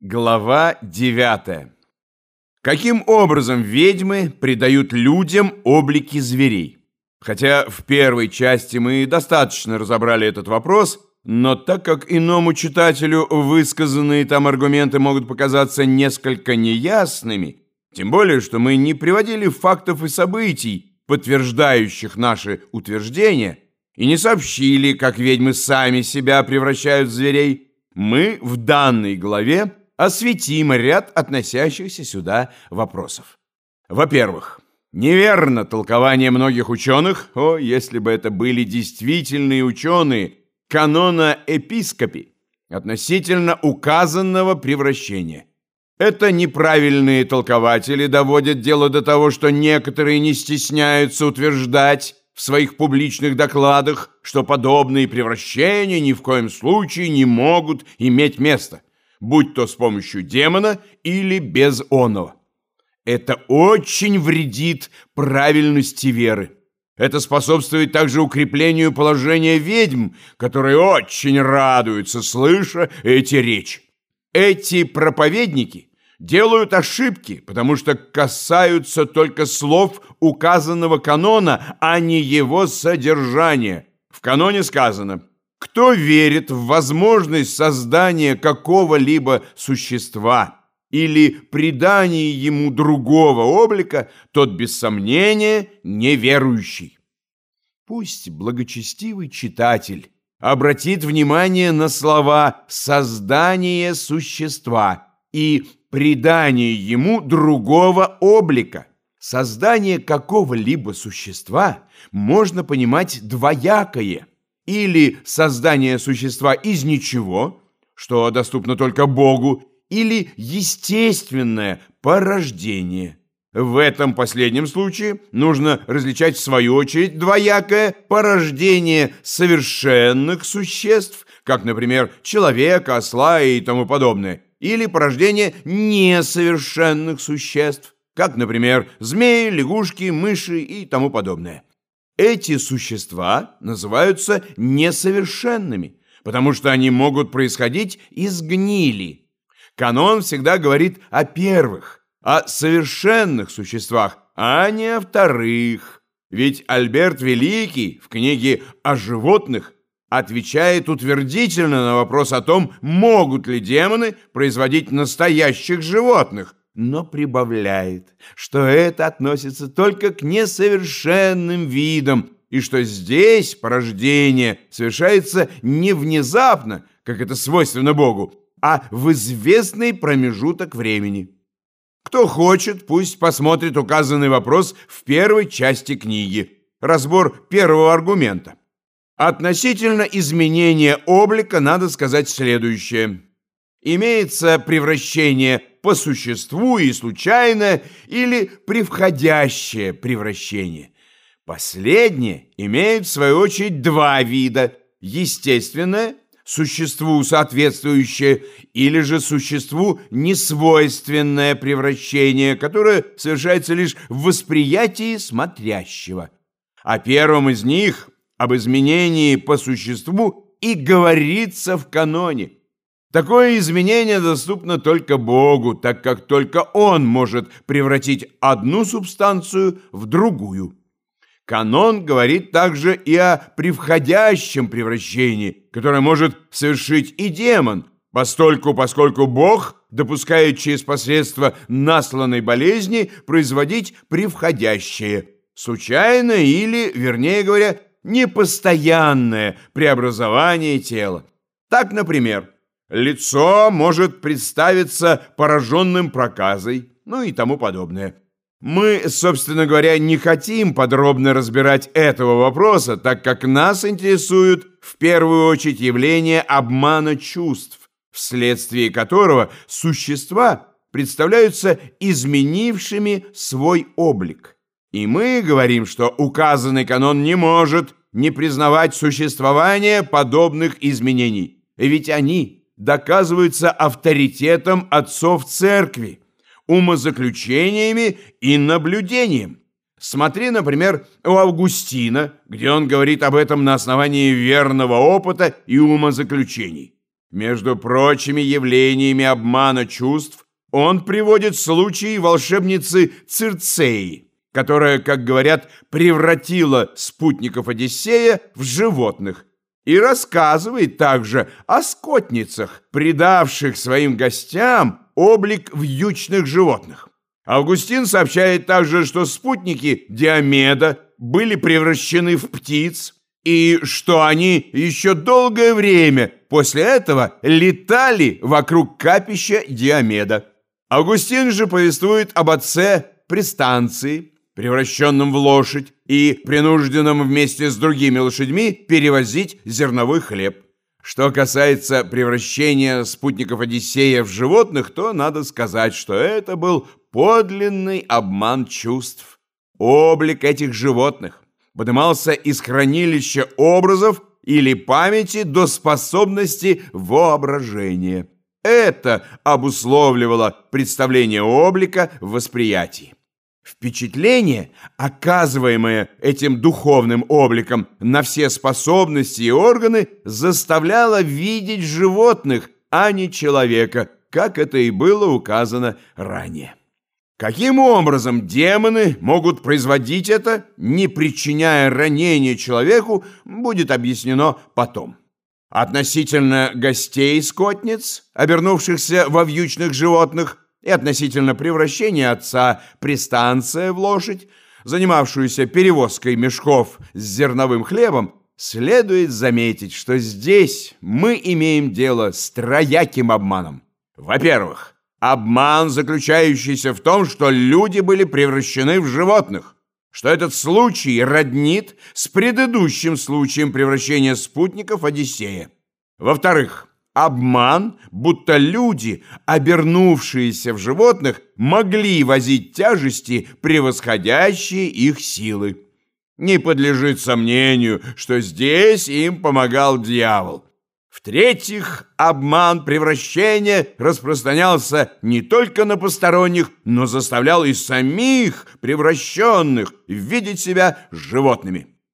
Глава 9. Каким образом ведьмы придают людям облики зверей? Хотя в первой части мы достаточно разобрали этот вопрос, но так как иному читателю высказанные там аргументы могут показаться несколько неясными, тем более, что мы не приводили фактов и событий, подтверждающих наши утверждения, и не сообщили, как ведьмы сами себя превращают в зверей, мы в данной главе осветим ряд относящихся сюда вопросов. Во-первых, неверно толкование многих ученых, о, если бы это были действительные ученые, канона епископи, относительно указанного превращения. Это неправильные толкователи доводят дело до того, что некоторые не стесняются утверждать в своих публичных докладах, что подобные превращения ни в коем случае не могут иметь места будь то с помощью демона или без оного. Это очень вредит правильности веры. Это способствует также укреплению положения ведьм, которые очень радуются, слыша эти речи. Эти проповедники делают ошибки, потому что касаются только слов указанного канона, а не его содержания. В каноне сказано кто верит в возможность создания какого-либо существа или придания ему другого облика, тот без сомнения неверующий. Пусть благочестивый читатель обратит внимание на слова «создание существа» и «придание ему другого облика». Создание какого-либо существа можно понимать двоякое – или создание существа из ничего, что доступно только Богу, или естественное порождение. В этом последнем случае нужно различать в свою очередь двоякое порождение совершенных существ, как, например, человека, осла и тому подобное, или порождение несовершенных существ, как, например, змеи, лягушки, мыши и тому подобное. Эти существа называются несовершенными, потому что они могут происходить из гнили. Канон всегда говорит о первых, о совершенных существах, а не о вторых. Ведь Альберт Великий в книге о животных отвечает утвердительно на вопрос о том, могут ли демоны производить настоящих животных, но прибавляет, что это относится только к несовершенным видам, и что здесь порождение совершается не внезапно, как это свойственно Богу, а в известный промежуток времени. Кто хочет, пусть посмотрит указанный вопрос в первой части книги. Разбор первого аргумента. Относительно изменения облика надо сказать следующее. Имеется превращение по существу и случайное или превходящее превращение. Последнее имеет в свою очередь два вида – естественное, существу соответствующее, или же существу несвойственное превращение, которое совершается лишь в восприятии смотрящего. О первом из них, об изменении по существу, и говорится в каноне – Такое изменение доступно только Богу, так как только Он может превратить одну субстанцию в другую. Канон говорит также и о превходящем превращении, которое может совершить и демон, постольку, поскольку Бог допускает через посредство насланной болезни производить превходящее, случайное или, вернее говоря, непостоянное преобразование тела. Так, например, Лицо может представиться пораженным проказой, ну и тому подобное. Мы, собственно говоря, не хотим подробно разбирать этого вопроса, так как нас интересует в первую очередь явление обмана чувств, вследствие которого существа представляются изменившими свой облик. И мы говорим, что указанный канон не может не признавать существование подобных изменений, ведь они доказываются авторитетом отцов церкви, умозаключениями и наблюдением. Смотри, например, у Августина, где он говорит об этом на основании верного опыта и умозаключений. Между прочими явлениями обмана чувств он приводит случай волшебницы Цирцеи, которая, как говорят, превратила спутников Одиссея в животных, и рассказывает также о скотницах, придавших своим гостям облик вьючных животных. Августин сообщает также, что спутники Диомеда были превращены в птиц, и что они еще долгое время после этого летали вокруг капища Диомеда. Августин же повествует об отце Престанции, превращенном в лошадь и принужденном вместе с другими лошадьми перевозить зерновой хлеб. Что касается превращения спутников Одиссея в животных, то надо сказать, что это был подлинный обман чувств. Облик этих животных поднимался из хранилища образов или памяти до способности воображения. Это обусловливало представление облика в восприятии. Впечатление, оказываемое этим духовным обликом на все способности и органы, заставляло видеть животных, а не человека, как это и было указано ранее. Каким образом демоны могут производить это, не причиняя ранения человеку, будет объяснено потом. Относительно гостей-скотниц, обернувшихся во вьючных животных, и относительно превращения отца пристанция в лошадь, занимавшуюся перевозкой мешков с зерновым хлебом, следует заметить, что здесь мы имеем дело с трояким обманом. Во-первых, обман, заключающийся в том, что люди были превращены в животных, что этот случай роднит с предыдущим случаем превращения спутников Одиссея. Во-вторых, обман, будто люди, обернувшиеся в животных, могли возить тяжести, превосходящие их силы. Не подлежит сомнению, что здесь им помогал дьявол. В-третьих, обман превращения распространялся не только на посторонних, но заставлял и самих превращенных видеть себя животными.